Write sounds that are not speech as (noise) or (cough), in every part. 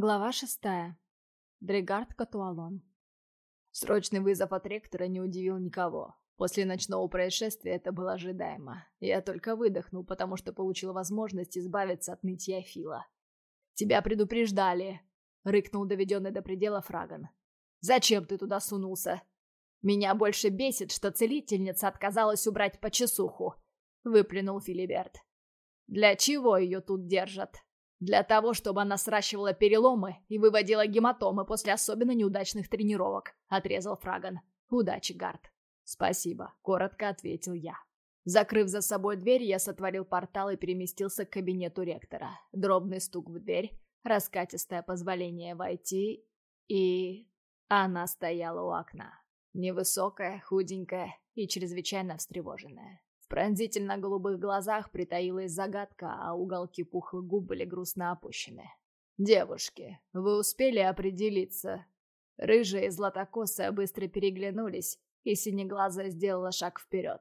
Глава шестая. Дрегард Катуалон. Срочный вызов от ректора не удивил никого. После ночного происшествия это было ожидаемо. Я только выдохнул, потому что получил возможность избавиться от нытья Фила. «Тебя предупреждали!» — рыкнул доведенный до предела Фраган. «Зачем ты туда сунулся?» «Меня больше бесит, что целительница отказалась убрать почесуху», — выплюнул Филиберт. «Для чего ее тут держат?» Для того, чтобы она сращивала переломы и выводила гематомы после особенно неудачных тренировок, отрезал Фраган. Удачи, Гард. Спасибо, коротко ответил я. Закрыв за собой дверь, я сотворил портал и переместился к кабинету ректора. Дробный стук в дверь, раскатистое позволение войти, и... Она стояла у окна. Невысокая, худенькая и чрезвычайно встревоженная. Пронзительно-голубых глазах притаилась загадка, а уголки пухлых губ были грустно опущены. «Девушки, вы успели определиться?» Рыжая и златокосая быстро переглянулись, и синеглазая сделала шаг вперед.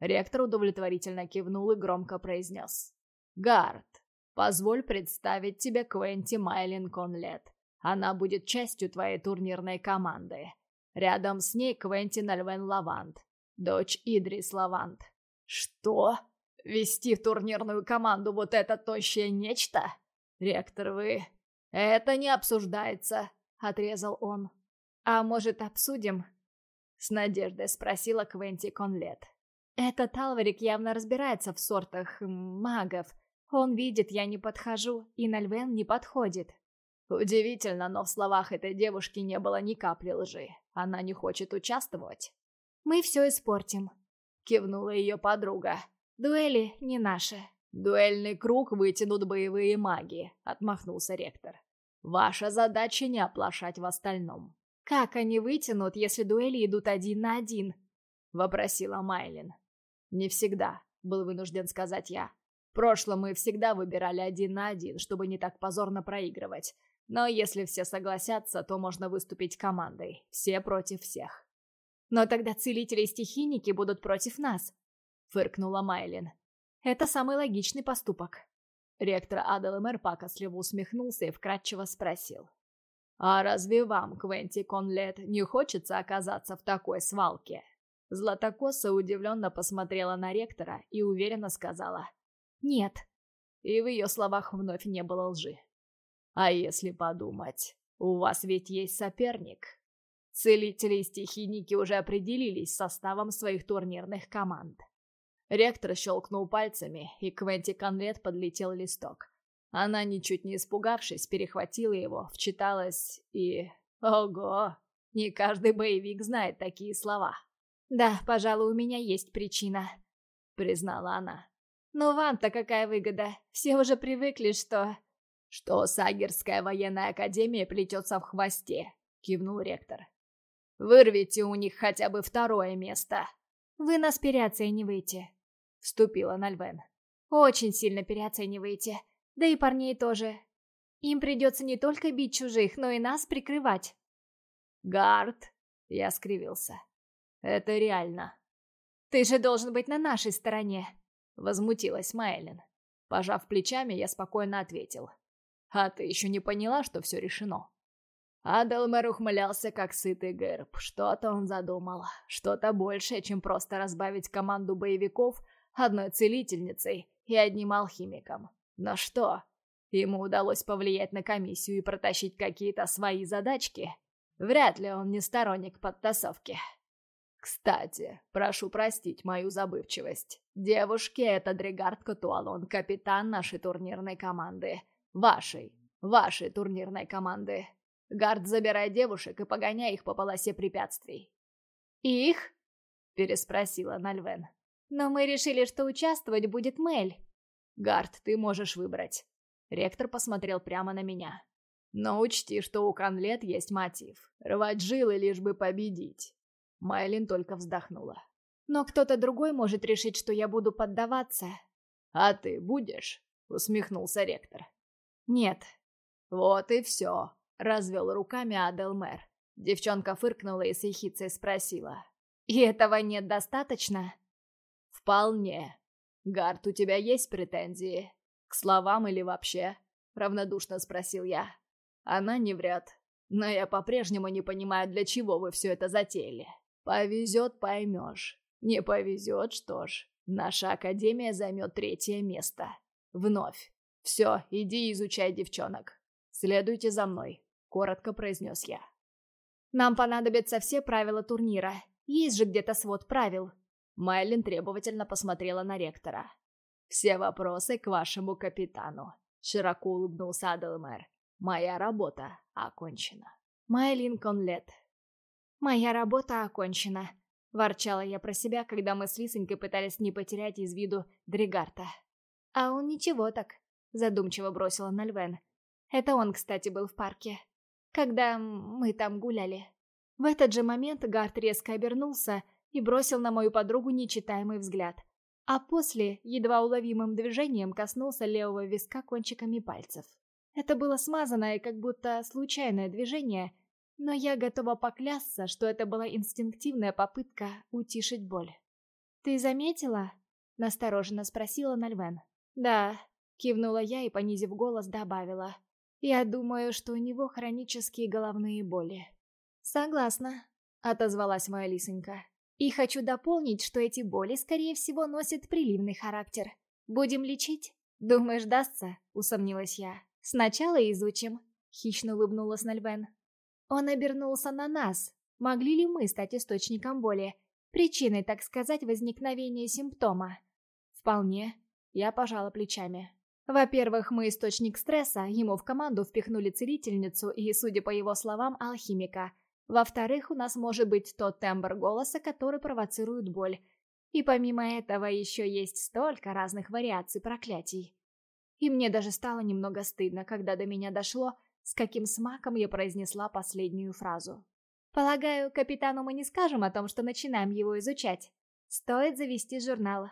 Ректор удовлетворительно кивнул и громко произнес. «Гард, позволь представить тебе Квенти Майлин Конлет. Она будет частью твоей турнирной команды. Рядом с ней Квентин Альвен Лавант, дочь Идрис Лавант. «Что? Вести турнирную команду вот это тощее нечто? Ректор, вы... Это не обсуждается», — отрезал он. «А может, обсудим?» С надеждой спросила Квенти Конлет. «Этот Алварик явно разбирается в сортах магов. Он видит, я не подхожу, и Нальвен не подходит». Удивительно, но в словах этой девушки не было ни капли лжи. Она не хочет участвовать. «Мы все испортим», кивнула ее подруга. «Дуэли не наши». «Дуэльный круг вытянут боевые маги», — отмахнулся ректор. «Ваша задача не оплошать в остальном». «Как они вытянут, если дуэли идут один на один?» — вопросила Майлин. «Не всегда», — был вынужден сказать я. «В прошлом мы всегда выбирали один на один, чтобы не так позорно проигрывать. Но если все согласятся, то можно выступить командой. Все против всех». «Но тогда целители и стихийники будут против нас», — фыркнула Майлин. «Это самый логичный поступок». Ректор Адалемер пакостливо усмехнулся и вкратчиво спросил. «А разве вам, Квенти Конлет, не хочется оказаться в такой свалке?» Златокоса удивленно посмотрела на ректора и уверенно сказала «Нет». И в ее словах вновь не было лжи. «А если подумать, у вас ведь есть соперник?» Целители и стихийники уже определились с составом своих турнирных команд. Ректор щелкнул пальцами, и Квенти Конвет подлетел листок. Она, ничуть не испугавшись, перехватила его, вчиталась и... Ого! Не каждый боевик знает такие слова. «Да, пожалуй, у меня есть причина», — признала она. «Но вам-то какая выгода? Все уже привыкли, что...» «Что Сагерская военная академия плетется в хвосте», — кивнул ректор. Вырвите у них хотя бы второе место. Вы нас переоцениваете, вступила Нальвен. Очень сильно переоцениваете. Да и парней тоже. Им придется не только бить чужих, но и нас прикрывать. Гард, я скривился. Это реально. Ты же должен быть на нашей стороне, возмутилась Майлин. Пожав плечами, я спокойно ответил. А ты еще не поняла, что все решено? Аделмер ухмылялся, как сытый герб. Что-то он задумал. Что-то большее, чем просто разбавить команду боевиков одной целительницей и одним алхимиком. Но что? Ему удалось повлиять на комиссию и протащить какие-то свои задачки? Вряд ли он не сторонник подтасовки. Кстати, прошу простить мою забывчивость. Девушки, это Дрегард Катуалон, капитан нашей турнирной команды. Вашей, вашей турнирной команды. Гард, забирай девушек и погоняй их по полосе препятствий. «Их?» — переспросила Нальвен. «Но мы решили, что участвовать будет Мель». «Гард, ты можешь выбрать». Ректор посмотрел прямо на меня. «Но учти, что у Конлет есть мотив. Рвать жилы, лишь бы победить». Майлин только вздохнула. «Но кто-то другой может решить, что я буду поддаваться». «А ты будешь?» — усмехнулся ректор. «Нет». «Вот и все», Развел руками Аделмер. Девчонка фыркнула и с ехицей спросила. «И этого нет достаточно?» «Вполне. Гард, у тебя есть претензии? К словам или вообще?» Равнодушно спросил я. Она не вряд. Но я по-прежнему не понимаю, для чего вы все это затеяли. Повезет, поймешь. Не повезет, что ж. Наша академия займет третье место. Вновь. Все, иди изучай девчонок. Следуйте за мной, коротко произнес я. Нам понадобятся все правила турнира. Есть же где-то свод правил. Майлин требовательно посмотрела на ректора. «Все вопросы к вашему капитану», — широко улыбнулся Аделмэр. «Моя работа окончена». Майлин Конлет. «Моя работа окончена», — ворчала я про себя, когда мы с Лисонькой пытались не потерять из виду Дригарта. «А он ничего так», — задумчиво бросила Нальвен. «Это он, кстати, был в парке, когда мы там гуляли». В этот же момент Гарт резко обернулся и бросил на мою подругу нечитаемый взгляд. А после, едва уловимым движением, коснулся левого виска кончиками пальцев. Это было смазанное, как будто случайное движение, но я готова поклясться, что это была инстинктивная попытка утишить боль. «Ты заметила?» — настороженно спросила Нальвен. «Да», — кивнула я и, понизив голос, добавила. «Я думаю, что у него хронические головные боли». «Согласна», — отозвалась моя лисонька. И хочу дополнить, что эти боли, скорее всего, носят приливный характер. Будем лечить? Думаешь, дастся? Усомнилась я. Сначала изучим. Хищно улыбнулась Нальвен. Он обернулся на нас. Могли ли мы стать источником боли? Причиной, так сказать, возникновения симптома? Вполне. Я пожала плечами. Во-первых, мы источник стресса, ему в команду впихнули целительницу и, судя по его словам, алхимика – во-вторых, у нас может быть тот тембр голоса, который провоцирует боль. И помимо этого еще есть столько разных вариаций проклятий. И мне даже стало немного стыдно, когда до меня дошло, с каким смаком я произнесла последнюю фразу. Полагаю, капитану мы не скажем о том, что начинаем его изучать. Стоит завести журнал.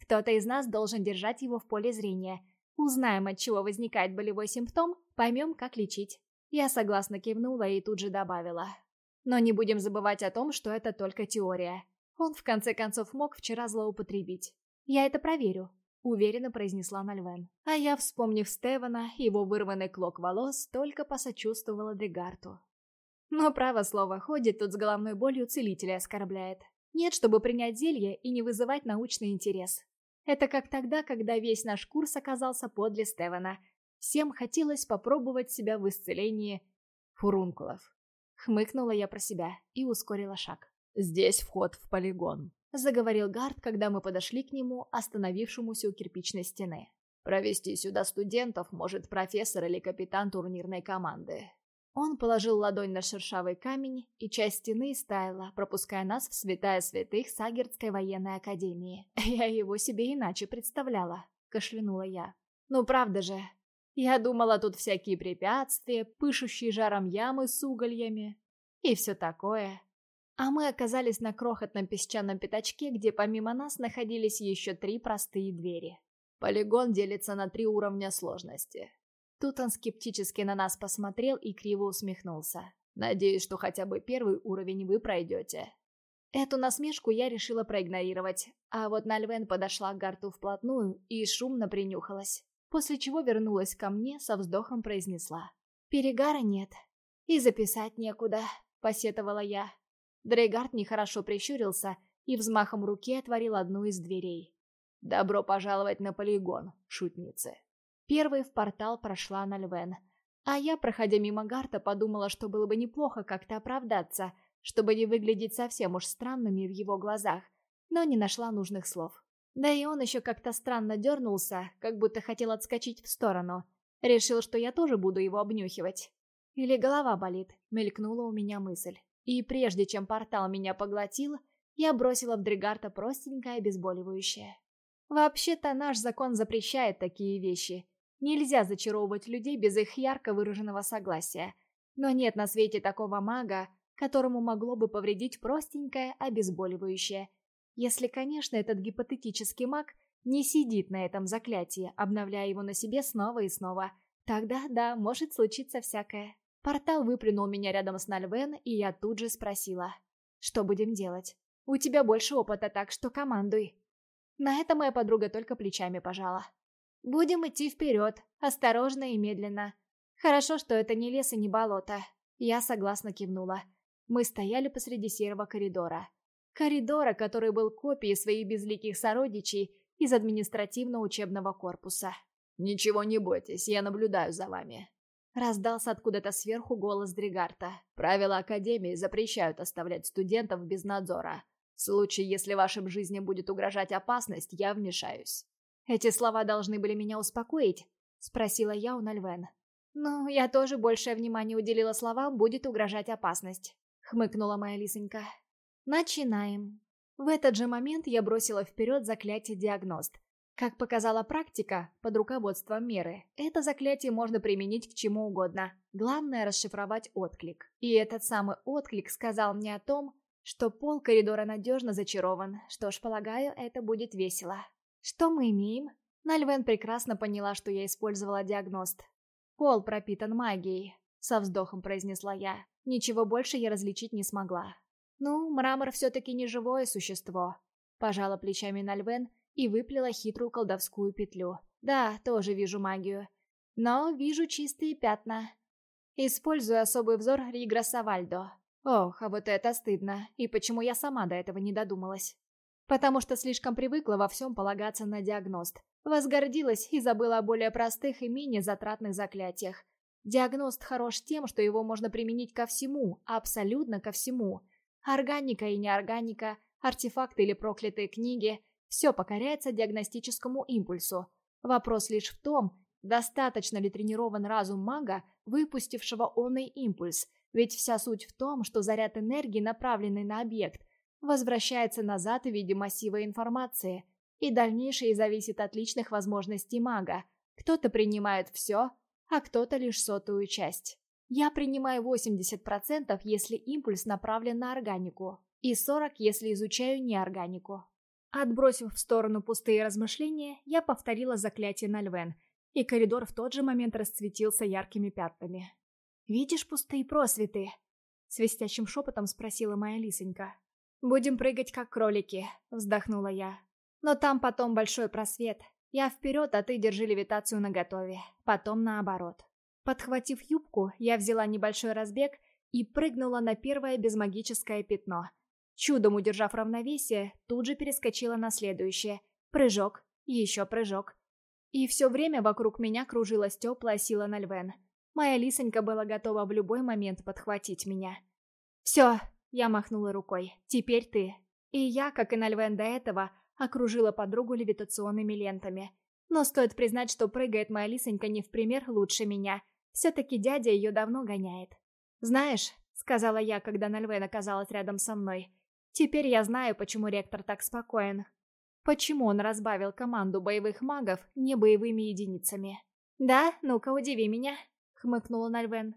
Кто-то из нас должен держать его в поле зрения. Узнаем, от чего возникает болевой симптом, поймем, как лечить. Я согласно кивнула и тут же добавила. Но не будем забывать о том, что это только теория. Он в конце концов мог вчера злоупотребить. «Я это проверю», — уверенно произнесла Нальвен. А я, вспомнив Стевана, его вырванный клок волос, только посочувствовала Дегарту. Но право слово ходит, тут с головной болью целителя оскорбляет. Нет, чтобы принять зелье и не вызывать научный интерес. Это как тогда, когда весь наш курс оказался подле Стевана. Всем хотелось попробовать себя в исцелении фурункулов. Хмыкнула я про себя и ускорила шаг. «Здесь вход в полигон», — заговорил Гард, когда мы подошли к нему, остановившемуся у кирпичной стены. «Провести сюда студентов может профессор или капитан турнирной команды». Он положил ладонь на шершавый камень, и часть стены стаяла, пропуская нас в святая святых Сагердской военной академии. (laughs) Я его себе иначе представляла, кашлянула я. «Ну правда же, я думала, тут всякие препятствия, пышущие жаром ямы с угольями и все такое. А мы оказались на крохотном песчаном пятачке, где помимо нас находились еще три простые двери. Полигон делится на три уровня сложности. Тут он скептически на нас посмотрел и криво усмехнулся. Надеюсь, что хотя бы первый уровень вы пройдете. Эту насмешку я решила проигнорировать, а вот Нальвен подошла к Гарту вплотную и шумно принюхалась после чего вернулась ко мне, со вздохом произнесла. «Перегара нет. И записать некуда», — посетовала я. Дрейгард нехорошо прищурился и взмахом руки отворил одну из дверей. «Добро пожаловать на полигон, шутницы!» Первой в портал прошла Нальвен. А я, проходя мимо Гарта, подумала, что было бы неплохо как-то оправдаться, чтобы не выглядеть совсем уж странными в его глазах, но не нашла нужных слов. Да и он еще как-то странно дернулся, как будто хотел отскочить в сторону. Решил, что я тоже буду его обнюхивать. Или голова болит, мелькнула у меня мысль. И прежде чем портал меня поглотил, я бросила в Дригарта простенькое обезболивающее. Вообще-то наш закон запрещает такие вещи. Нельзя зачаровывать людей без их ярко выраженного согласия. Но нет на свете такого мага, которому могло бы повредить простенькое обезболивающее, если, конечно, этот гипотетический маг не сидит на этом заклятии, обновляя его на себе снова и снова. Тогда, да, может случиться всякое. Портал выплюнул меня рядом с Нальвен, и я тут же спросила. «Что будем делать? У тебя больше опыта, так что командуй». На это моя подруга только плечами пожала. «Будем идти вперед, осторожно и медленно. Хорошо, что это не лес и не болото. Я согласно кивнула. Мы стояли посреди серого коридора. Коридора, который был копией своих безликих сородичей из административно-учебного корпуса. «Ничего не бойтесь, я наблюдаю за вами», Раздался откуда-то сверху голос Дригарта. «Правила Академии запрещают оставлять студентов без надзора. В случае, если вашим жизням будет угрожать опасность, я вмешаюсь». «Эти слова должны были меня успокоить?» — спросила я у Нальвен. «Ну, я тоже большее внимание уделила словам «будет угрожать опасность», — хмыкнула моя лисонька. «Начинаем». В этот же момент я бросила вперед заклятие «Диагност», как показала практика, под руководством меры, это заклятие можно применить к чему угодно. Главное расшифровать отклик. И этот самый отклик сказал мне о том, что пол коридора надежно зачарован. Что ж, полагаю, это будет весело. Что мы имеем? Нальвен прекрасно поняла, что я использовала диагност. «Пол пропитан магией», — со вздохом произнесла я. Ничего больше я различить не смогла. «Ну, мрамор все-таки не живое существо», — пожала плечами Нальвен и выплела хитрую колдовскую петлю. Да, тоже вижу магию. Но вижу чистые пятна. Использую особый взор Ригра Савальдо. Ох, а вот это стыдно. И почему я сама до этого не додумалась? Потому что слишком привыкла во всем полагаться на диагност. Возгордилась и забыла о более простых и менее затратных заклятиях. Диагност хорош тем, что его можно применить ко всему, абсолютно ко всему. Органика и неорганика, артефакты или проклятые книги, все покоряется диагностическому импульсу. Вопрос лишь в том, достаточно ли тренирован разум мага, выпустившего онный импульс, ведь вся суть в том, что заряд энергии, направленный на объект, возвращается назад в виде массива информации, и дальнейшее зависит от личных возможностей мага. Кто-то принимает все, а кто-то лишь сотую часть. Я принимаю 80%, если импульс направлен на органику, и 40%, если изучаю неорганику. Отбросив в сторону пустые размышления, я повторила заклятие на Львен, и коридор в тот же момент расцветился яркими пятнами. «Видишь пустые просветы?» — свистящим шепотом спросила моя лисонька. «Будем прыгать, как кролики», — вздохнула я. «Но там потом большой просвет. Я вперед, а ты держи левитацию наготове. Потом наоборот». Подхватив юбку, я взяла небольшой разбег и прыгнула на первое безмагическое пятно — Чудом удержав равновесие, тут же перескочила на следующее. Прыжок, еще прыжок. И все время вокруг меня кружилась теплая сила Нальвен. Моя лисонька была готова в любой момент подхватить меня. «Все», — я махнула рукой, — «теперь ты». И я, как и Нальвен до этого, окружила подругу левитационными лентами. Но стоит признать, что прыгает моя лисонька не в пример лучше меня. Все-таки дядя ее давно гоняет. «Знаешь», — сказала я, когда Нальвен оказалась рядом со мной, Теперь я знаю, почему ректор так спокоен. Почему он разбавил команду боевых магов не боевыми единицами. «Да? Ну-ка, удиви меня», — хмыкнула Нальвен.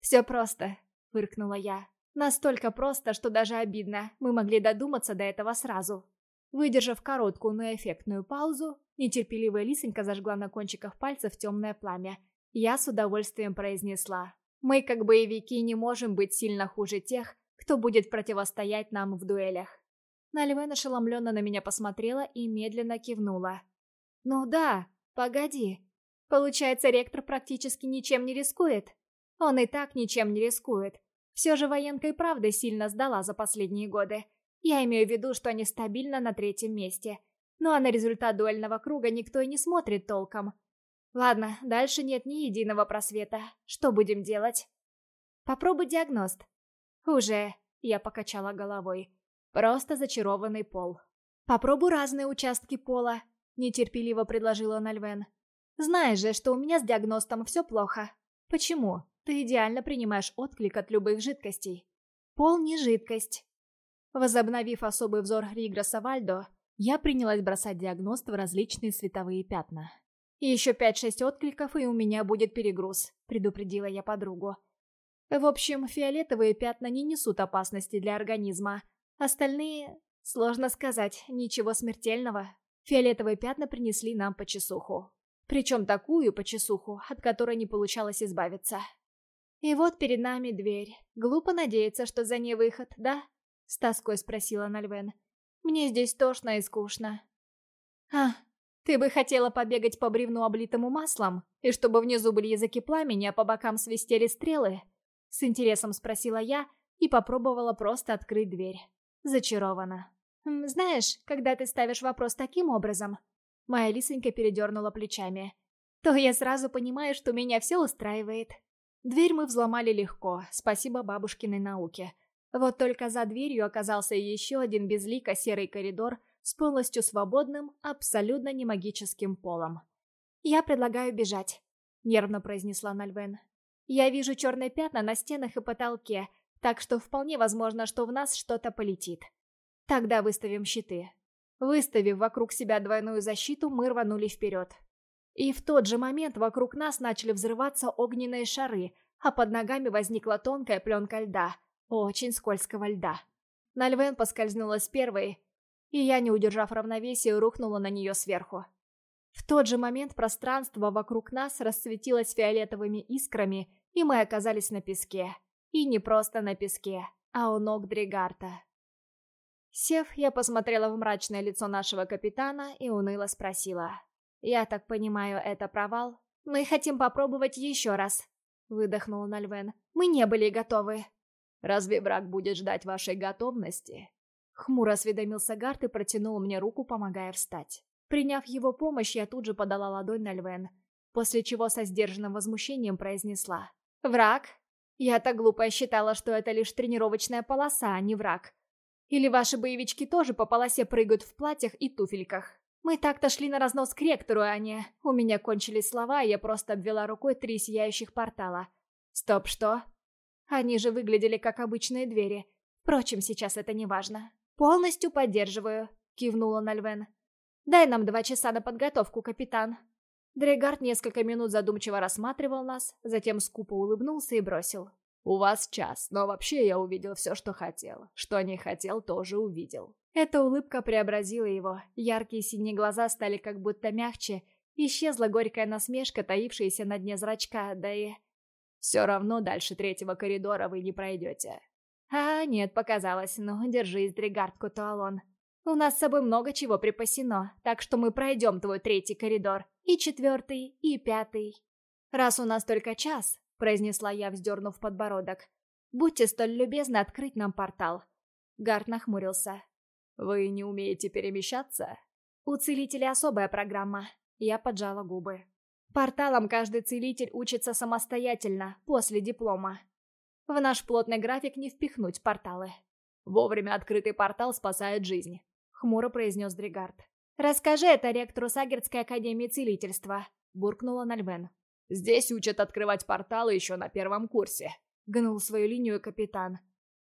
«Все просто», — фыркнула я. «Настолько просто, что даже обидно. Мы могли додуматься до этого сразу». Выдержав короткую, но эффектную паузу, нетерпеливая лисонька зажгла на кончиках пальцев темное пламя. Я с удовольствием произнесла. «Мы, как боевики, не можем быть сильно хуже тех, кто будет противостоять нам в дуэлях. Наливен ошеломленно на меня посмотрела и медленно кивнула. «Ну да, погоди. Получается, ректор практически ничем не рискует? Он и так ничем не рискует. Все же военка и правда сильно сдала за последние годы. Я имею в виду, что они стабильно на третьем месте. Ну а на результат дуэльного круга никто и не смотрит толком. Ладно, дальше нет ни единого просвета. Что будем делать? Попробуй диагност. «Уже», — я покачала головой. «Просто зачарованный пол». «Попробуй разные участки пола», — нетерпеливо предложила Нальвен. «Знаешь же, что у меня с диагностом все плохо. Почему? Ты идеально принимаешь отклик от любых жидкостей. Пол не жидкость». Возобновив особый взор Ригра Савальдо, я принялась бросать диагност в различные световые пятна. «Еще пять-шесть откликов, и у меня будет перегруз», — предупредила я подругу. В общем, фиолетовые пятна не несут опасности для организма. Остальные... Сложно сказать, ничего смертельного. Фиолетовые пятна принесли нам почесуху. Причем такую почесуху, от которой не получалось избавиться. И вот перед нами дверь. Глупо надеяться, что за ней выход, да? С тоской спросила Нальвен. Мне здесь тошно и скучно. А, «Ты бы хотела побегать по бревну, облитому маслом, и чтобы внизу были языки пламени, а по бокам свистели стрелы?» С интересом спросила я и попробовала просто открыть дверь. Зачарована. «Знаешь, когда ты ставишь вопрос таким образом...» Моя лисонька передернула плечами. «То я сразу понимаю, что меня все устраивает». Дверь мы взломали легко, спасибо бабушкиной науке. Вот только за дверью оказался еще один безлико серый коридор с полностью свободным, абсолютно не магическим полом. «Я предлагаю бежать», — нервно произнесла Нальвен. «Я вижу черные пятна на стенах и потолке, так что вполне возможно, что в нас что-то полетит. Тогда выставим щиты». Выставив вокруг себя двойную защиту, мы рванули вперед. И в тот же момент вокруг нас начали взрываться огненные шары, а под ногами возникла тонкая пленка льда, очень скользкого льда. Нальвен поскользнулась первой, и я, не удержав равновесия, рухнула на нее сверху. В тот же момент пространство вокруг нас расцветилось фиолетовыми искрами, и мы оказались на песке. И не просто на песке, а у ног Дригарта. Сев, я посмотрела в мрачное лицо нашего капитана и уныло спросила. «Я так понимаю, это провал? Мы хотим попробовать еще раз», — выдохнула Нальвен. «Мы не были готовы». «Разве враг будет ждать вашей готовности?» Хмуро осведомился Гарт и протянул мне руку, помогая встать. Приняв его помощь, я тут же подала ладонь на Львен, после чего со сдержанным возмущением произнесла. «Враг? Я так глупо считала, что это лишь тренировочная полоса, а не враг. Или ваши боевички тоже по полосе прыгают в платьях и туфельках? Мы так-то шли на разнос к ректору, а не... У меня кончились слова, и я просто обвела рукой три сияющих портала. Стоп, что? Они же выглядели как обычные двери. Впрочем, сейчас это не важно. «Полностью поддерживаю», — кивнула Нальвен. «Дай нам два часа на подготовку, капитан». Дрегард несколько минут задумчиво рассматривал нас, затем скупо улыбнулся и бросил. «У вас час, но вообще я увидел все, что хотел. Что не хотел, тоже увидел». Эта улыбка преобразила его. Яркие синие глаза стали как будто мягче. Исчезла горькая насмешка, таившаяся на дне зрачка, да и... «Все равно дальше третьего коридора вы не пройдете. А, нет, показалось. Ну, держись, Дригард Кутуалон. У нас с собой много чего припасено, так что мы пройдем твой третий коридор. И четвертый, и пятый. Раз у нас только час, произнесла я, вздернув подбородок, будьте столь любезны открыть нам портал. Гард нахмурился. «Вы не умеете перемещаться?» «У целителя особая программа». Я поджала губы. «Порталом каждый целитель учится самостоятельно, после диплома. В наш плотный график не впихнуть порталы. Вовремя открытый портал спасает жизнь, хмуро произнес Дригард. «Расскажи это ректору Сагердской академии целительства», — буркнула Нальвен. «Здесь учат открывать порталы еще на первом курсе», — гнул свою линию капитан.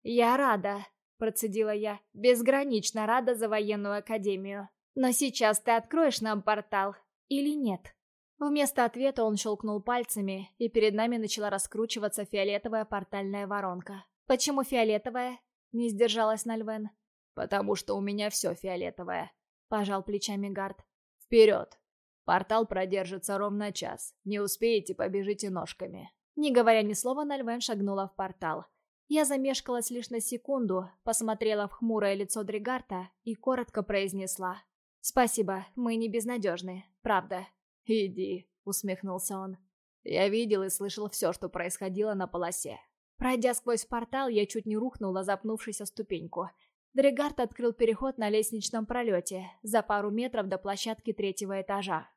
«Я рада», — процедила я, — «безгранично рада за военную академию. Но сейчас ты откроешь нам портал или нет?» Вместо ответа он щелкнул пальцами, и перед нами начала раскручиваться фиолетовая портальная воронка. «Почему фиолетовая?» — не сдержалась Нальвен. «Потому что у меня все фиолетовое», — пожал плечами Гард. «Вперед! Портал продержится ровно час. Не успеете, побежите ножками». Не говоря ни слова, Нальвен шагнула в портал. Я замешкалась лишь на секунду, посмотрела в хмурое лицо Дригарта и коротко произнесла. «Спасибо, мы не безнадежны, правда». «Иди», — усмехнулся он. Я видел и слышал все, что происходило на полосе. Пройдя сквозь портал, я чуть не рухнула, запнувшись о ступеньку. Дрегард открыл переход на лестничном пролете, за пару метров до площадки третьего этажа.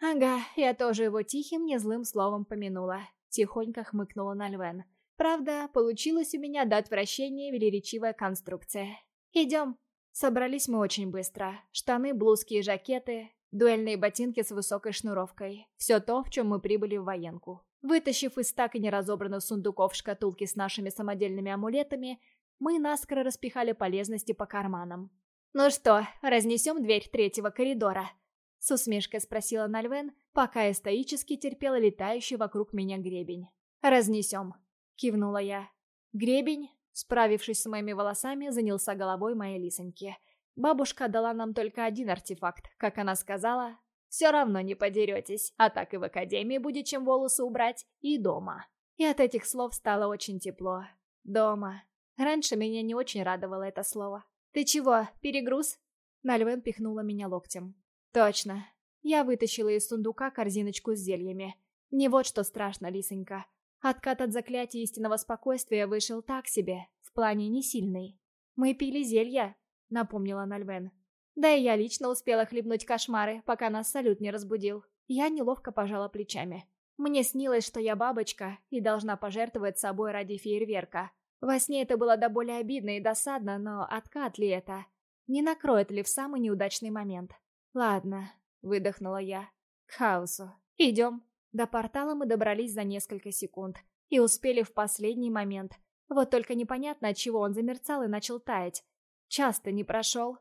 Ага, я тоже его тихим, незлым словом помянула. Тихонько хмыкнула на Львен. Правда, получилось у меня дать вращение велеречивая конструкция. Идем. Собрались мы очень быстро. Штаны, блузки и жакеты, Дуэльные ботинки с высокой шнуровкой. Все то, в чем мы прибыли в военку. Вытащив из так и неразобранных сундуков шкатулки с нашими самодельными амулетами, мы наскоро распихали полезности по карманам. «Ну что, разнесем дверь третьего коридора?» С усмешкой спросила Нальвен, пока я стоически терпела летающий вокруг меня гребень. «Разнесем», — кивнула я. Гребень, справившись с моими волосами, занялся головой моей лисоньки — Бабушка дала нам только один артефакт, как она сказала. Все равно не подеретесь, а так и в академии будет чем волосы убрать, и дома. И от этих слов стало очень тепло. Дома. Раньше меня не очень радовало это слово. «Ты чего, перегруз?» Нальвен пихнула меня локтем. «Точно. Я вытащила из сундука корзиночку с зельями. Не вот что страшно, лисонька. Откат от заклятия истинного спокойствия вышел так себе, в плане не сильный. «Мы пили зелья», — напомнила Нальвен. Да и я лично успела хлебнуть кошмары, пока нас салют не разбудил. Я неловко пожала плечами. Мне снилось, что я бабочка и должна пожертвовать собой ради фейерверка. Во сне это было до боли обидно и досадно, но откат ли это? Не накроет ли в самый неудачный момент? Ладно, выдохнула я. К хаосу. Идем. До портала мы добрались за несколько секунд и успели в последний момент. Вот только непонятно, от чего он замерцал и начал таять. Часто не прошел.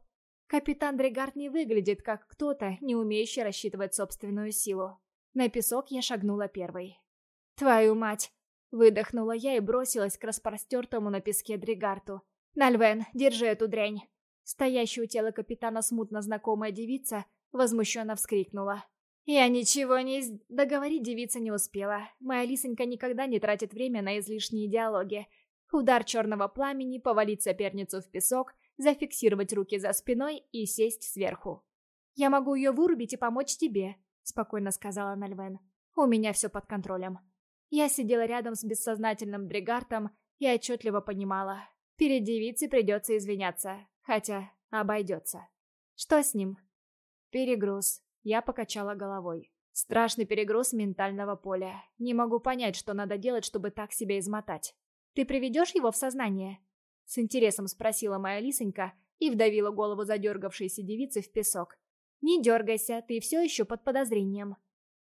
Капитан Дрегард не выглядит как кто-то, не умеющий рассчитывать собственную силу. На песок я шагнула первой. «Твою мать!» Выдохнула я и бросилась к распростертому на песке Дригарту. «Нальвен, держи эту дрянь!» Стоящая у тела капитана смутно знакомая девица возмущенно вскрикнула. «Я ничего не...» Договорить девица не успела. Моя лисонька никогда не тратит время на излишние диалоги. Удар черного пламени, повалить соперницу в песок, зафиксировать руки за спиной и сесть сверху. «Я могу ее вырубить и помочь тебе», — спокойно сказала Нальвен. «У меня все под контролем». Я сидела рядом с бессознательным Дригартом и отчетливо понимала. Перед девицей придется извиняться, хотя обойдется. Что с ним? Перегруз. Я покачала головой. Страшный перегруз ментального поля. Не могу понять, что надо делать, чтобы так себя измотать. Ты приведешь его в сознание? С интересом спросила моя лисонька и вдавила голову задергавшейся девицы в песок. «Не дергайся, ты все еще под подозрением».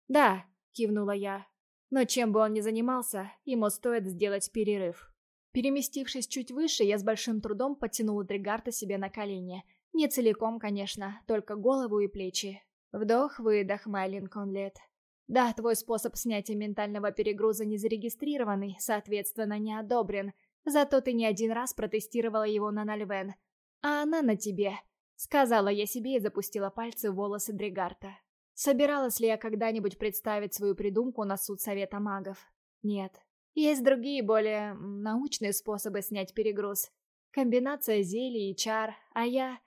«Да», — кивнула я, но чем бы он ни занимался, ему стоит сделать перерыв. Переместившись чуть выше, я с большим трудом подтянула Дригарта себе на колени. Не целиком, конечно, только голову и плечи. Вдох-выдох, Майлин Конлет. Да, твой способ снятия ментального перегруза не зарегистрированный, соответственно, не одобрен. Зато ты не один раз протестировала его на Нальвен. А она на тебе. Сказала я себе и запустила пальцы в волосы Дригарта. Собиралась ли я когда-нибудь представить свою придумку на суд Совета магов? Нет. Есть другие, более научные способы снять перегруз. Комбинация зелий и чар, а я...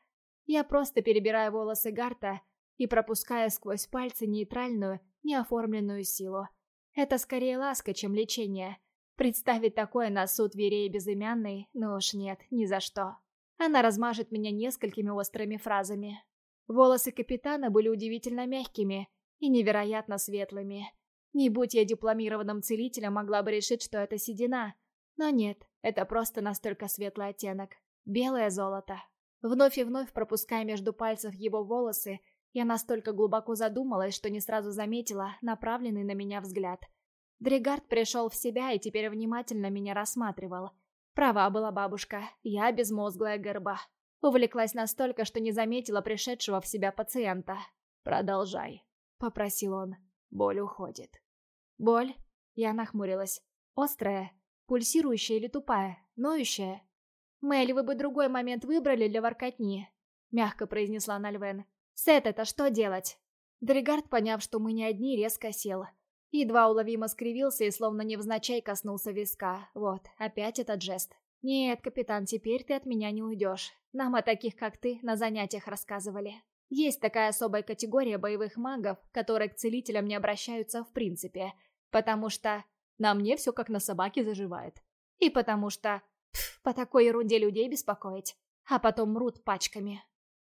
Я просто перебираю волосы Гарта и пропускаю сквозь пальцы нейтральную, неоформленную силу. Это скорее ласка, чем лечение. Представить такое на суд Вереи Безымянной, ну уж нет, ни за что. Она размажет меня несколькими острыми фразами. Волосы капитана были удивительно мягкими и невероятно светлыми. Не будь я дипломированным целителем, могла бы решить, что это седина. Но нет, это просто настолько светлый оттенок. Белое золото. Вновь и вновь пропуская между пальцев его волосы, я настолько глубоко задумалась, что не сразу заметила направленный на меня взгляд. Дригард пришел в себя и теперь внимательно меня рассматривал. Права была бабушка, я безмозглая горба. Увлеклась настолько, что не заметила пришедшего в себя пациента. «Продолжай», — попросил он. Боль уходит. «Боль?» Я нахмурилась. «Острая? Пульсирующая или тупая? Ноющая?» «Мэлли, вы бы другой момент выбрали для воркотни», — мягко произнесла Нальвен. «Сет, это что делать?» Дригард, поняв, что мы не одни, резко сел. Едва уловимо скривился и словно невзначай коснулся виска. Вот, опять этот жест. «Нет, капитан, теперь ты от меня не уйдешь. Нам о таких, как ты, на занятиях рассказывали. Есть такая особая категория боевых магов, которые к целителям не обращаются в принципе, потому что на мне все как на собаке заживает. И потому что пф, по такой ерунде людей беспокоить, а потом мрут пачками».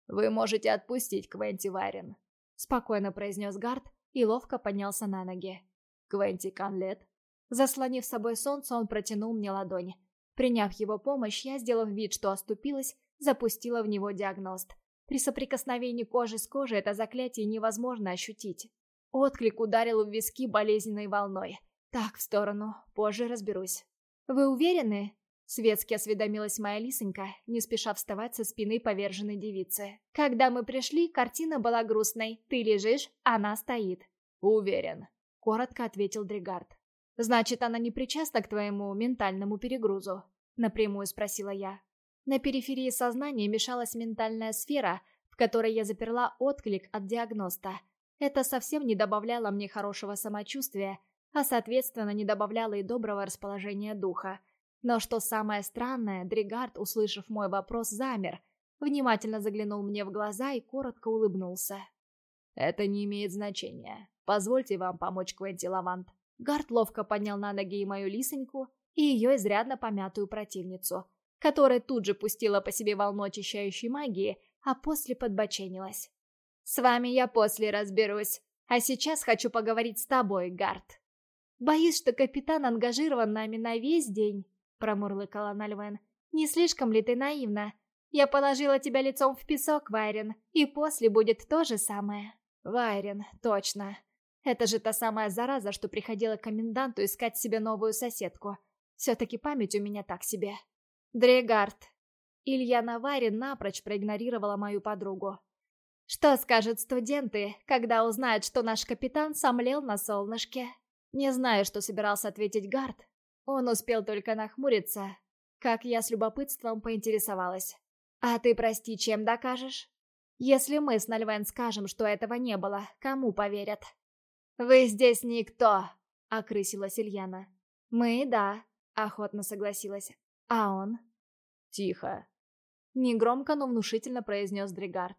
«Вы можете отпустить Квенти Вайрен», — спокойно произнес Гард и ловко поднялся на ноги. «Квенти Конлет». Заслонив собой солнце, он протянул мне ладонь. Приняв его помощь, я, сделав вид, что оступилась, запустила в него диагност. При соприкосновении кожи с кожей это заклятие невозможно ощутить. Отклик ударил в виски болезненной волной. Так, в сторону, позже разберусь. «Вы уверены?» Светски осведомилась моя лисонька, не спеша вставать со спины поверженной девицы. «Когда мы пришли, картина была грустной. Ты лежишь, она стоит». «Уверен», — коротко ответил Дригард. «Значит, она не причастна к твоему ментальному перегрузу?» — напрямую спросила я. На периферии сознания мешалась ментальная сфера, в которой я заперла отклик от диагноста. Это совсем не добавляло мне хорошего самочувствия, а соответственно не добавляло и доброго расположения духа. Но что самое странное, Дригард, услышав мой вопрос, замер, внимательно заглянул мне в глаза и коротко улыбнулся. «Это не имеет значения. Позвольте вам помочь Квенти Лавант». Гард ловко поднял на ноги и мою лисоньку, и ее изрядно помятую противницу, которая тут же пустила по себе волну очищающей магии, а после подбоченилась. «С вами я после разберусь, а сейчас хочу поговорить с тобой, Гард». «Боюсь, что капитан ангажирован нами на весь день», — промурлыкала Нальвен. «Не слишком ли ты наивна? Я положила тебя лицом в песок, Вайрен, и после будет то же самое». «Вайрен, точно. Это же та самая зараза, что приходила к коменданту искать себе новую соседку. Все-таки память у меня так себе». «Дрегард». Илья Наварин напрочь проигнорировала мою подругу. «Что скажут студенты, когда узнают, что наш капитан сомлел на солнышке?» Не знаю, что собирался ответить Гард. Он успел только нахмуриться, как я с любопытством поинтересовалась. «А ты, прости, чем докажешь? Если мы с Нальвен скажем, что этого не было, кому поверят?» «Вы здесь никто!» — окрысилась Ильяна. «Мы, да», — охотно согласилась. «А он?» «Тихо!» Негромко, но внушительно произнес Дригард.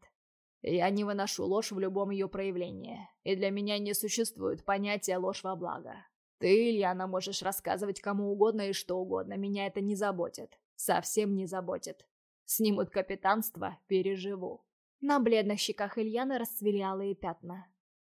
Я не выношу ложь в любом ее проявлении, и для меня не существует понятия ложь во благо. Ты, Ильяна, можешь рассказывать кому угодно и что угодно, меня это не заботит. Совсем не заботит. Снимут капитанство, переживу. На бледных щеках Ильяны расцвели алые пятна.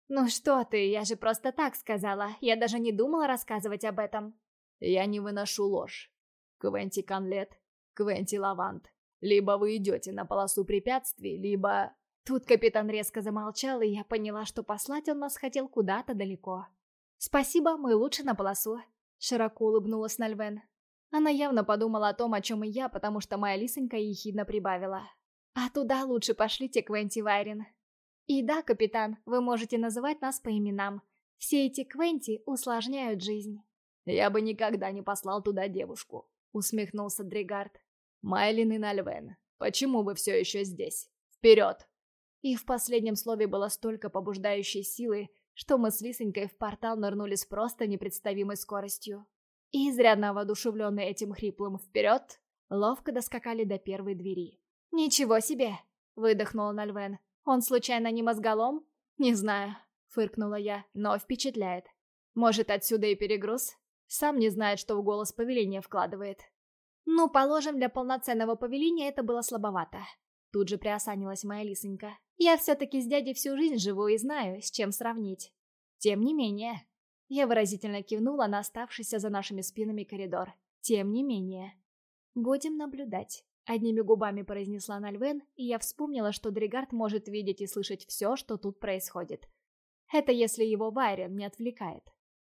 «Ну что ты, я же просто так сказала, я даже не думала рассказывать об этом». «Я не выношу ложь. Квенти Конлет, Квенти Лавант. Либо вы идете на полосу препятствий, либо...» Тут капитан резко замолчал, и я поняла, что послать он нас хотел куда-то далеко. «Спасибо, мы лучше на полосу», — широко улыбнулась Нальвен. Она явно подумала о том, о чем и я, потому что моя лисонька ехидно прибавила. «А туда лучше пошлите, Квенти Вайрин». «И да, капитан, вы можете называть нас по именам. Все эти Квенти усложняют жизнь». «Я бы никогда не послал туда девушку», — усмехнулся Дригард. «Майлин и Нальвен, почему вы все еще здесь? Вперед!» И в последнем слове было столько побуждающей силы, что мы с Лисонькой в портал нырнули с просто непредставимой скоростью. И изрядно воодушевленные этим хриплым «вперед», ловко доскакали до первой двери. «Ничего себе!» — выдохнула Нальвен. «Он случайно не мозголом?» «Не знаю», — фыркнула я, — «но впечатляет. Может, отсюда и перегруз? Сам не знает, что в голос повеления вкладывает». «Ну, положим, для полноценного повеления это было слабовато». Тут же приосанилась моя лисонька. Я все-таки с дядей всю жизнь живу и знаю, с чем сравнить. Тем не менее. Я выразительно кивнула на оставшийся за нашими спинами коридор. Тем не менее. Будем наблюдать. Одними губами произнесла Нальвен, и я вспомнила, что Дригард может видеть и слышать все, что тут происходит. Это если его Вайрен не отвлекает.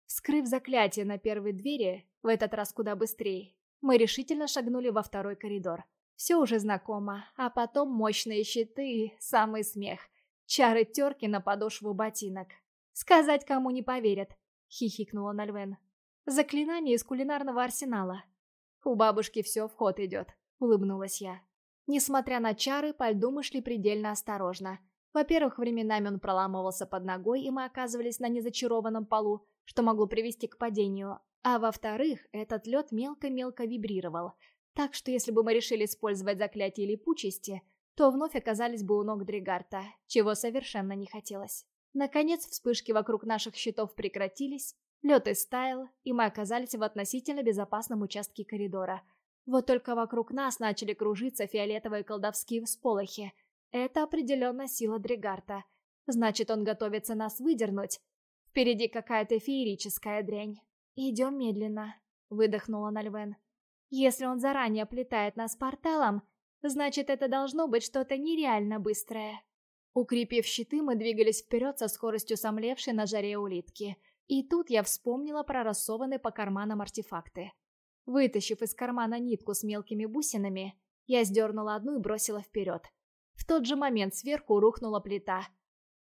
Вскрыв заклятие на первой двери, в этот раз куда быстрее, мы решительно шагнули во второй коридор. Все уже знакомо, а потом мощные щиты самый смех. Чары терки на подошву ботинок. «Сказать кому не поверят», — хихикнула Нальвен. «Заклинание из кулинарного арсенала». «У бабушки все в ход идет», — улыбнулась я. Несмотря на чары, по льду мы шли предельно осторожно. Во-первых, временами он проламывался под ногой, и мы оказывались на незачарованном полу, что могло привести к падению. А во-вторых, этот лед мелко-мелко вибрировал, так что если бы мы решили использовать заклятие липучести, то вновь оказались бы у ног Дригарта, чего совершенно не хотелось. Наконец вспышки вокруг наших щитов прекратились, лед истаял, и мы оказались в относительно безопасном участке коридора. Вот только вокруг нас начали кружиться фиолетовые колдовские всполохи. Это определенно сила Дригарта. Значит, он готовится нас выдернуть. Впереди какая-то феерическая дрянь. «Идем медленно», — выдохнула Нальвен. Если он заранее оплетает нас порталом, значит это должно быть что-то нереально быстрое. Укрепив щиты, мы двигались вперед со скоростью сомлевшей на жаре улитки. И тут я вспомнила про рассованные по карманам артефакты. Вытащив из кармана нитку с мелкими бусинами, я сдернула одну и бросила вперед. В тот же момент сверху рухнула плита,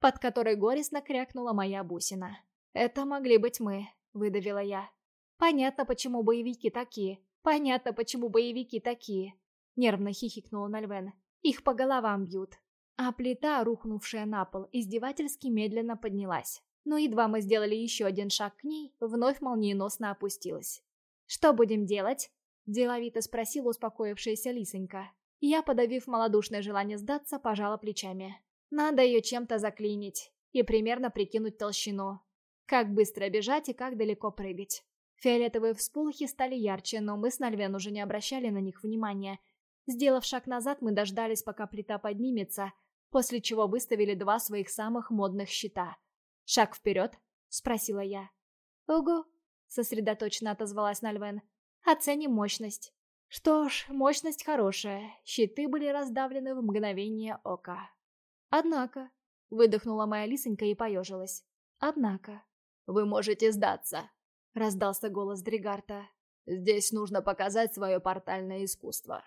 под которой горестно крякнула моя бусина. «Это могли быть мы», — выдавила я. «Понятно, почему боевики такие. «Понятно, почему боевики такие», — нервно хихикнула Нальвен. «Их по головам бьют». А плита, рухнувшая на пол, издевательски медленно поднялась. Но едва мы сделали еще один шаг к ней, вновь молниеносно опустилась. «Что будем делать?» – деловито спросила успокоившаяся Лисонька. Я, подавив малодушное желание сдаться, пожала плечами. «Надо ее чем-то заклинить. и примерно прикинуть толщину. Как быстро бежать и как далеко прыгать. Фиолетовые всполохи стали ярче, но мы с Нальвен уже не обращали на них внимания. Сделав шаг назад, мы дождались, пока плита поднимется, после чего выставили два своих самых модных щита. «Шаг вперед?» — спросила я. «Угу», — сосредоточенно отозвалась Нальвен. «Оценим мощность». Что ж, мощность хорошая, щиты были раздавлены в мгновение ока. Однако, выдохнула моя лисонька и поежилась. Однако, вы можете сдаться, раздался голос Дригарта. Здесь нужно показать свое портальное искусство.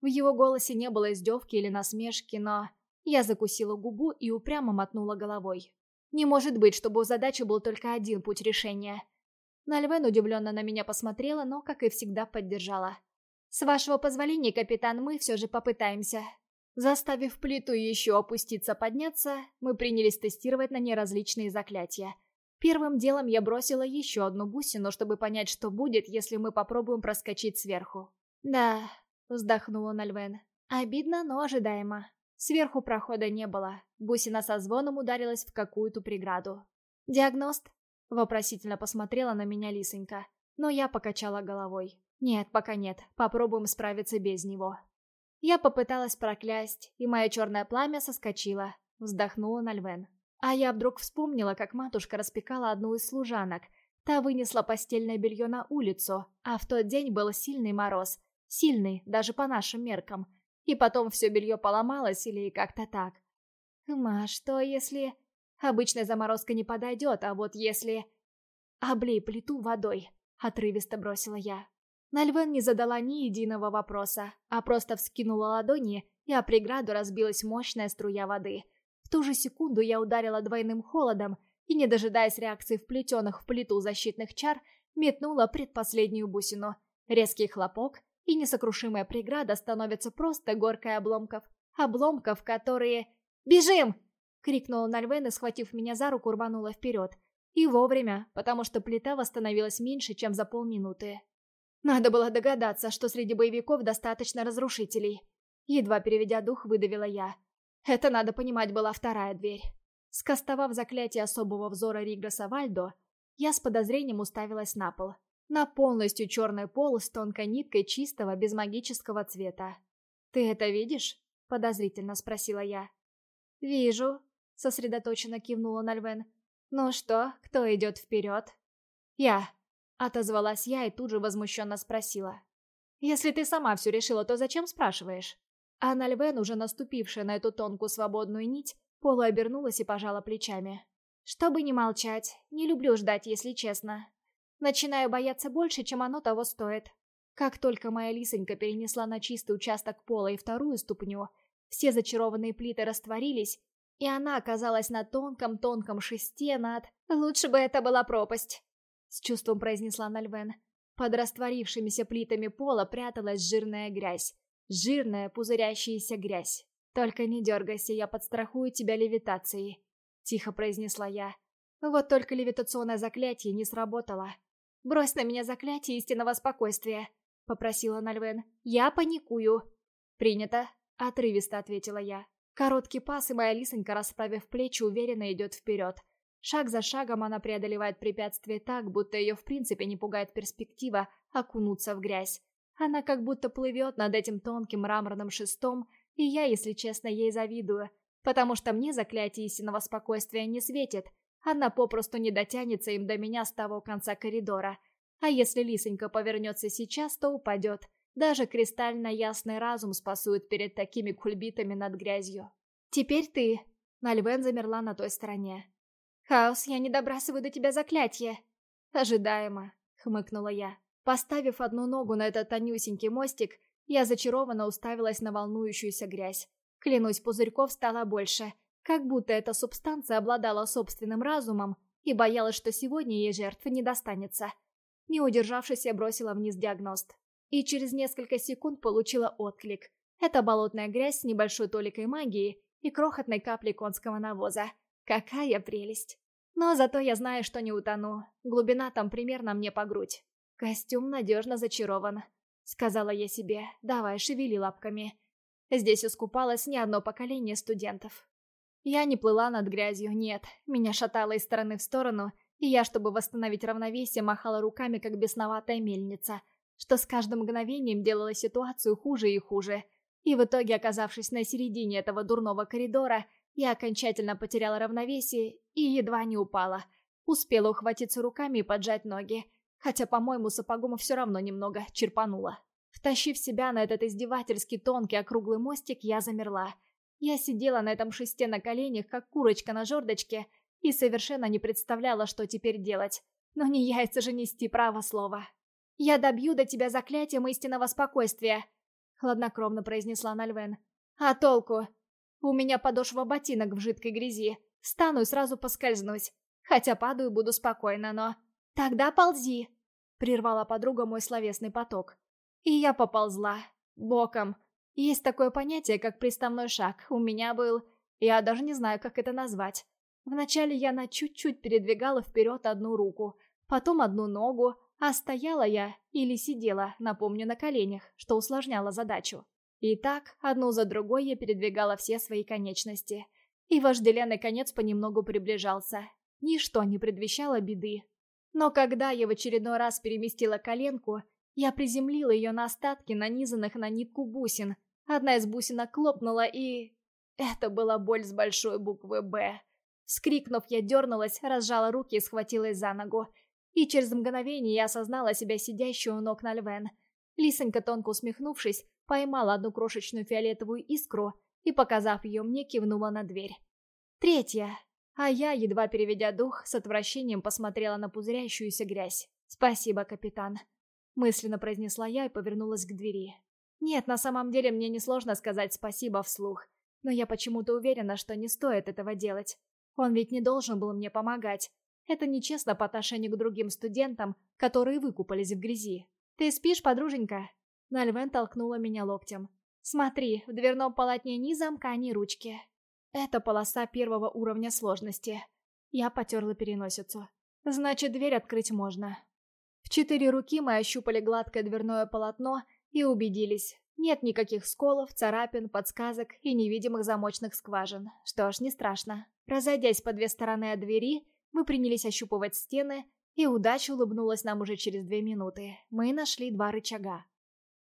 В его голосе не было издевки или насмешки, но... Я закусила губу и упрямо мотнула головой. Не может быть, чтобы у задачи был только один путь решения. Нальвен удивленно на меня посмотрела, но, как и всегда, поддержала. «С вашего позволения, капитан, мы все же попытаемся». Заставив плиту еще опуститься-подняться, мы принялись тестировать на ней различные заклятия. Первым делом я бросила еще одну бусину, чтобы понять, что будет, если мы попробуем проскочить сверху. «Да», — вздохнула Нальвен. «Обидно, но ожидаемо. Сверху прохода не было. Бусина со звоном ударилась в какую-то преграду. «Диагност?» — вопросительно посмотрела на меня Лисонька. Но я покачала головой. Нет, пока нет. Попробуем справиться без него. Я попыталась проклясть, и мое черное пламя соскочило. Вздохнула Нальвен. А я вдруг вспомнила, как матушка распекала одну из служанок. Та вынесла постельное белье на улицу, а в тот день был сильный мороз. Сильный, даже по нашим меркам. И потом все белье поломалось или как-то так. Ма, что если... Обычная заморозка не подойдет, а вот если... Облей плиту водой, отрывисто бросила я. Нальвен не задала ни единого вопроса, а просто вскинула ладони, и о преграду разбилась мощная струя воды. В ту же секунду я ударила двойным холодом и, не дожидаясь реакции вплетенных в плиту защитных чар, метнула предпоследнюю бусину. Резкий хлопок, и несокрушимая преграда становится просто горкой обломков. Обломков, которые... «Бежим!» — крикнула Нальвен и, схватив меня за руку, рванула вперед. И вовремя, потому что плита восстановилась меньше, чем за полминуты. Надо было догадаться, что среди боевиков достаточно разрушителей. Едва переведя дух, выдавила я. Это, надо понимать, была вторая дверь. Скостовав заклятие особого взора Риграса Вальдо, я с подозрением уставилась на пол. На полностью черный пол с тонкой ниткой чистого, без магического цвета. «Ты это видишь?» — подозрительно спросила я. «Вижу», — сосредоточенно кивнула Нальвен. «Ну что, кто идет вперед?» «Я», Отозвалась я и тут же возмущенно спросила. «Если ты сама все решила, то зачем спрашиваешь?» А Нальвен, уже наступившая на эту тонкую свободную нить, полуобернулась и пожала плечами. «Чтобы не молчать, не люблю ждать, если честно. Начинаю бояться больше, чем оно того стоит. Как только моя лисонька перенесла на чистый участок пола и вторую ступню, все зачарованные плиты растворились, и она оказалась на тонком-тонком шесте над... Лучше бы это была пропасть. С чувством произнесла Нальвен. Под растворившимися плитами пола пряталась жирная грязь. Жирная, пузырящаяся грязь. «Только не дергайся, я подстрахую тебя левитацией», — тихо произнесла я. Вот только левитационное заклятие не сработало. «Брось на меня заклятие истинного спокойствия», — попросила Нальвен. «Я паникую». «Принято», — отрывисто ответила я. Короткий пас, и моя лисонька, расправив плечи, уверенно идет вперед. Шаг за шагом она преодолевает препятствия так, будто ее в принципе не пугает перспектива окунуться в грязь. Она как будто плывет над этим тонким мраморным шестом, и я, если честно, ей завидую, потому что мне заклятие истинного спокойствия не светит. Она попросту не дотянется им до меня с того конца коридора. А если лисонька повернется сейчас, то упадет. Даже кристально ясный разум спасует перед такими кульбитами над грязью. «Теперь ты!» Нальвен замерла на той стороне. «Хаос, я не добрасываю до тебя заклятие!» «Ожидаемо», — хмыкнула я. Поставив одну ногу на этот тонюсенький мостик, я зачарованно уставилась на волнующуюся грязь. Клянусь, пузырьков стало больше, как будто эта субстанция обладала собственным разумом и боялась, что сегодня ей жертвы не достанется. Не удержавшись, я бросила вниз диагност. И через несколько секунд получила отклик. Это болотная грязь с небольшой толикой магии и крохотной каплей конского навоза. Какая прелесть. Но зато я знаю, что не утону. Глубина там примерно мне по грудь. Костюм надежно зачарован. Сказала я себе, давай, шевели лапками. Здесь искупалось не одно поколение студентов. Я не плыла над грязью, нет. Меня шатало из стороны в сторону, и я, чтобы восстановить равновесие, махала руками, как бесноватая мельница, что с каждым мгновением делало ситуацию хуже и хуже. И в итоге, оказавшись на середине этого дурного коридора, я окончательно потеряла равновесие и едва не упала. Успела ухватиться руками и поджать ноги, хотя, по-моему, сапогом все равно немного черпанула. Втащив себя на этот издевательский тонкий округлый мостик, я замерла. Я сидела на этом шесте на коленях, как курочка на жердочке, и совершенно не представляла, что теперь делать. Но не яйца же нести право слова. «Я добью до тебя заклятием истинного спокойствия», — хладнокровно произнесла Нальвен. «А толку? У меня подошва ботинок в жидкой грязи. Стану и сразу поскользнусь. Хотя падаю буду спокойно, но... Тогда ползи!» Прервала подруга мой словесный поток. И я поползла. Боком. Есть такое понятие, как приставной шаг. У меня был... Я даже не знаю, как это назвать. Вначале я на чуть-чуть передвигала вперед одну руку, потом одну ногу, а стояла я или сидела, напомню, на коленях, что усложняло задачу. И так, одну за другой я передвигала все свои конечности. И вожделенный конец понемногу приближался. Ничто не предвещало беды. Но когда я в очередной раз переместила коленку, я приземлила ее на остатки, нанизанных на нитку бусин. Одна из бусинок клопнула и... Это была боль с большой буквы «Б». Скрикнув, я дернулась, разжала руки и схватилась за ногу. И через мгновение я осознала себя сидящую у ног на Львен. Лисонька, тонко усмехнувшись, поймала одну крошечную фиолетовую искру и, показав ее мне, кивнула на дверь. Третья. А я, едва переведя дух, с отвращением посмотрела на пузырящуюся грязь. «Спасибо, капитан», — мысленно произнесла я и повернулась к двери. Нет, на самом деле мне несложно сказать спасибо вслух, но я почему-то уверена, что не стоит этого делать. Он ведь не должен был мне помогать. Это нечестно по отношению к другим студентам, которые выкупались в грязи. «Ты спишь, подруженька?» Нальвен толкнула меня локтем. «Смотри, в дверном полотне ни замка, ни ручки. Это полоса первого уровня сложности». Я потерла переносицу. «Значит, дверь открыть можно». В четыре руки мы ощупали гладкое дверное полотно и убедились. Нет никаких сколов, царапин, подсказок и невидимых замочных скважин. Что ж, не страшно. Разойдясь по две стороны от двери, мы принялись ощупывать стены, и удача улыбнулась нам уже через две минуты. Мы нашли два рычага.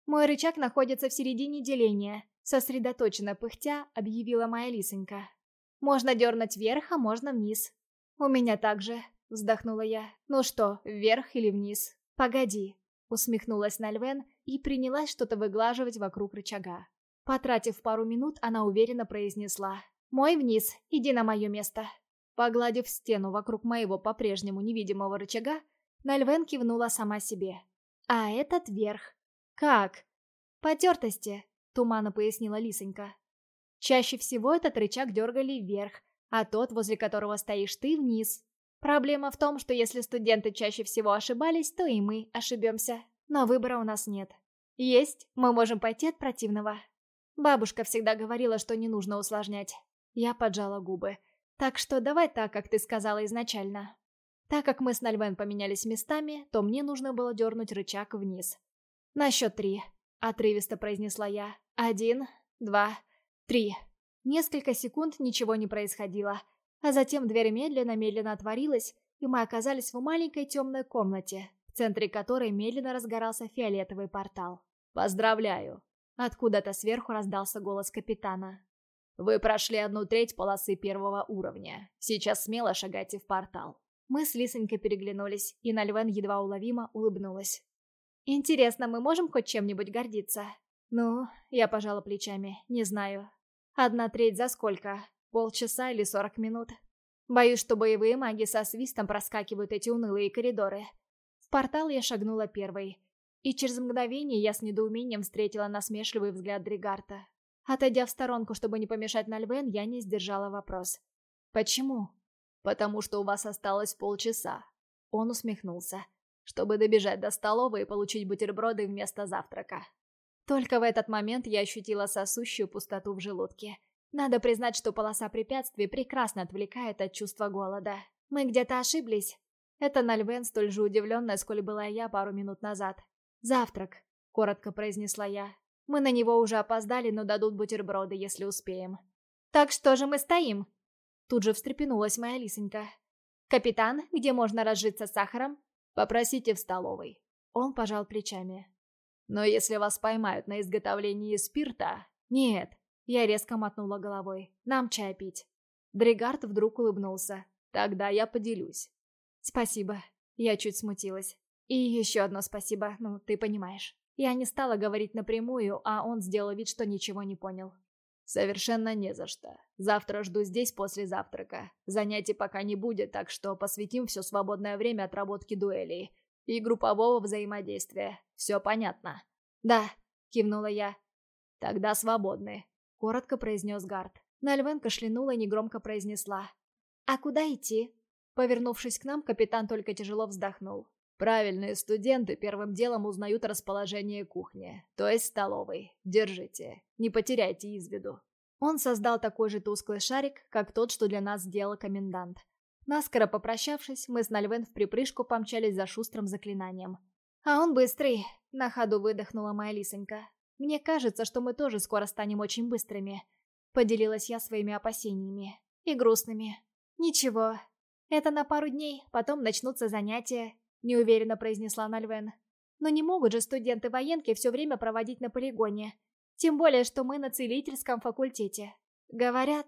«Мой рычаг находится в середине деления», — сосредоточенно пыхтя объявила моя лисонька. «Можно дернуть вверх, а можно вниз». «У меня также», — вздохнула я. «Ну что, вверх или вниз?» «Погоди», — усмехнулась Нальвен и принялась что-то выглаживать вокруг рычага. Потратив пару минут, она уверенно произнесла. «Мой вниз, иди на мое место». Погладив стену вокруг моего по-прежнему невидимого рычага, Нальвен кивнула сама себе. «А этот вверх». «Как?» «Потертости», — туманно пояснила Лисонька. «Чаще всего этот рычаг дергали вверх, а тот, возле которого стоишь ты, вниз. Проблема в том, что если студенты чаще всего ошибались, то и мы ошибемся. Но выбора у нас нет. Есть, мы можем пойти от противного. Бабушка всегда говорила, что не нужно усложнять. Я поджала губы. Так что давай так, как ты сказала изначально. Так как мы с Нальвен поменялись местами, то мне нужно было дернуть рычаг вниз. «На счет три», — отрывисто произнесла я. «Один, два, три». Несколько секунд ничего не происходило, а затем дверь медленно-медленно отворилась, и мы оказались в маленькой темной комнате, в центре которой медленно разгорался фиолетовый портал. «Поздравляю!» Откуда-то сверху раздался голос капитана. Вы прошли одну треть полосы первого уровня. Сейчас смело шагайте в портал. Мы с Лисонькой переглянулись, и Нальвен едва уловимо улыбнулась. «Интересно, мы можем хоть чем-нибудь гордиться?» «Ну, я пожала плечами, не знаю. Одна треть за сколько? Полчаса или сорок минут?» Боюсь, что боевые маги со свистом проскакивают эти унылые коридоры. В портал я шагнула первой, и через мгновение я с недоумением встретила насмешливый взгляд Дригарта. Отойдя в сторонку, чтобы не помешать Нальвен, я не сдержала вопрос. «Почему?» «Потому что у вас осталось полчаса». Он усмехнулся. «Чтобы добежать до столовой и получить бутерброды вместо завтрака». Только в этот момент я ощутила сосущую пустоту в желудке. Надо признать, что полоса препятствий прекрасно отвлекает от чувства голода. Мы где-то ошиблись. Это Нальвен столь же удивленная, сколь была я пару минут назад. «Завтрак», — коротко произнесла я. Мы на него уже опоздали, но дадут бутерброды, если успеем. «Так что же мы стоим?» Тут же встрепенулась моя лисонька. «Капитан, где можно разжиться сахаром?» «Попросите в столовой». Он пожал плечами. «Но если вас поймают на изготовлении спирта...» «Нет». Я резко мотнула головой. «Нам чай пить». Дригард вдруг улыбнулся. «Тогда я поделюсь». «Спасибо». Я чуть смутилась. «И еще одно спасибо, ну, ты понимаешь». Я не стала говорить напрямую, а он сделал вид, что ничего не понял. «Совершенно не за что. Завтра жду здесь после завтрака. Занятий пока не будет, так что посвятим все свободное время отработке дуэлей и группового взаимодействия. Все понятно?» «Да», — кивнула я. «Тогда свободны», — коротко произнес Гард. Нальвен кашлянула и негромко произнесла. «А куда идти?» Повернувшись к нам, капитан только тяжело вздохнул. Правильные студенты первым делом узнают расположение кухни, то есть столовой. Держите, не потеряйте из виду. Он создал такой же тусклый шарик, как тот, что для нас сделал комендант. Наскоро попрощавшись, мы с Нальвен в припрыжку помчались за шустрым заклинанием. «А он быстрый!» — на ходу выдохнула моя лисонька. «Мне кажется, что мы тоже скоро станем очень быстрыми», — поделилась я своими опасениями. «И грустными. Ничего. Это на пару дней, потом начнутся занятия, — неуверенно произнесла Нальвен. «Но не могут же студенты-военки все время проводить на полигоне. Тем более, что мы на целительском факультете. Говорят...»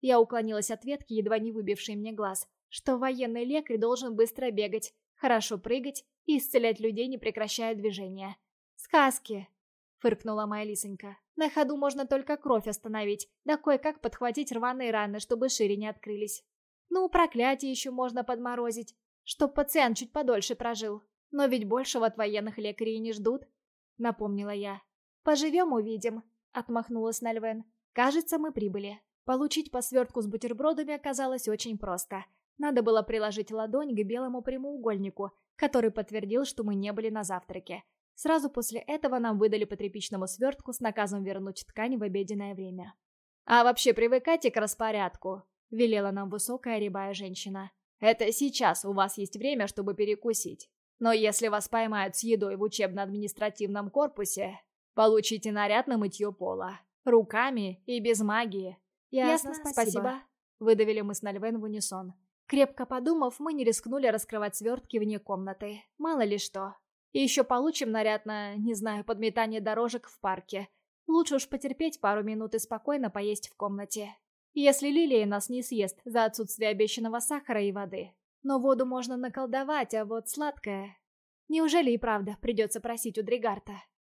Я уклонилась от ветки, едва не выбившей мне глаз, что военный лекарь должен быстро бегать, хорошо прыгать и исцелять людей, не прекращая движения. «Сказки!» — фыркнула моя лисонька. «На ходу можно только кровь остановить, да кое-как подхватить рваные раны, чтобы шире не открылись. Ну, проклятие еще можно подморозить, чтоб пациент чуть подольше прожил. Но ведь большего от военных лекарей не ждут, напомнила я. Поживем, увидим, отмахнулась Нальвен. Кажется, мы прибыли. Получить по свертку с бутербродами оказалось очень просто. Надо было приложить ладонь к белому прямоугольнику, который подтвердил, что мы не были на завтраке. Сразу после этого нам выдали по тряпичному свертку с наказом вернуть ткань в обеденное время. «А вообще привыкайте к распорядку», — велела нам высокая рябая женщина. Это сейчас у вас есть время, чтобы перекусить. Но если вас поймают с едой в учебно-административном корпусе, получите наряд на мытье пола. Руками и без магии. Ясно, Ясно спасибо. Выдавили мы с Нальвен в унисон. Крепко подумав, мы не рискнули раскрывать свертки вне комнаты. Мало ли что. И еще получим наряд на, не знаю, подметание дорожек в парке. Лучше уж потерпеть пару минут и спокойно поесть в комнате. Если Лилия нас не съест за отсутствие обещанного сахара и воды. Но воду можно наколдовать, а вот сладкое... Неужели и правда придется просить у Дригарта?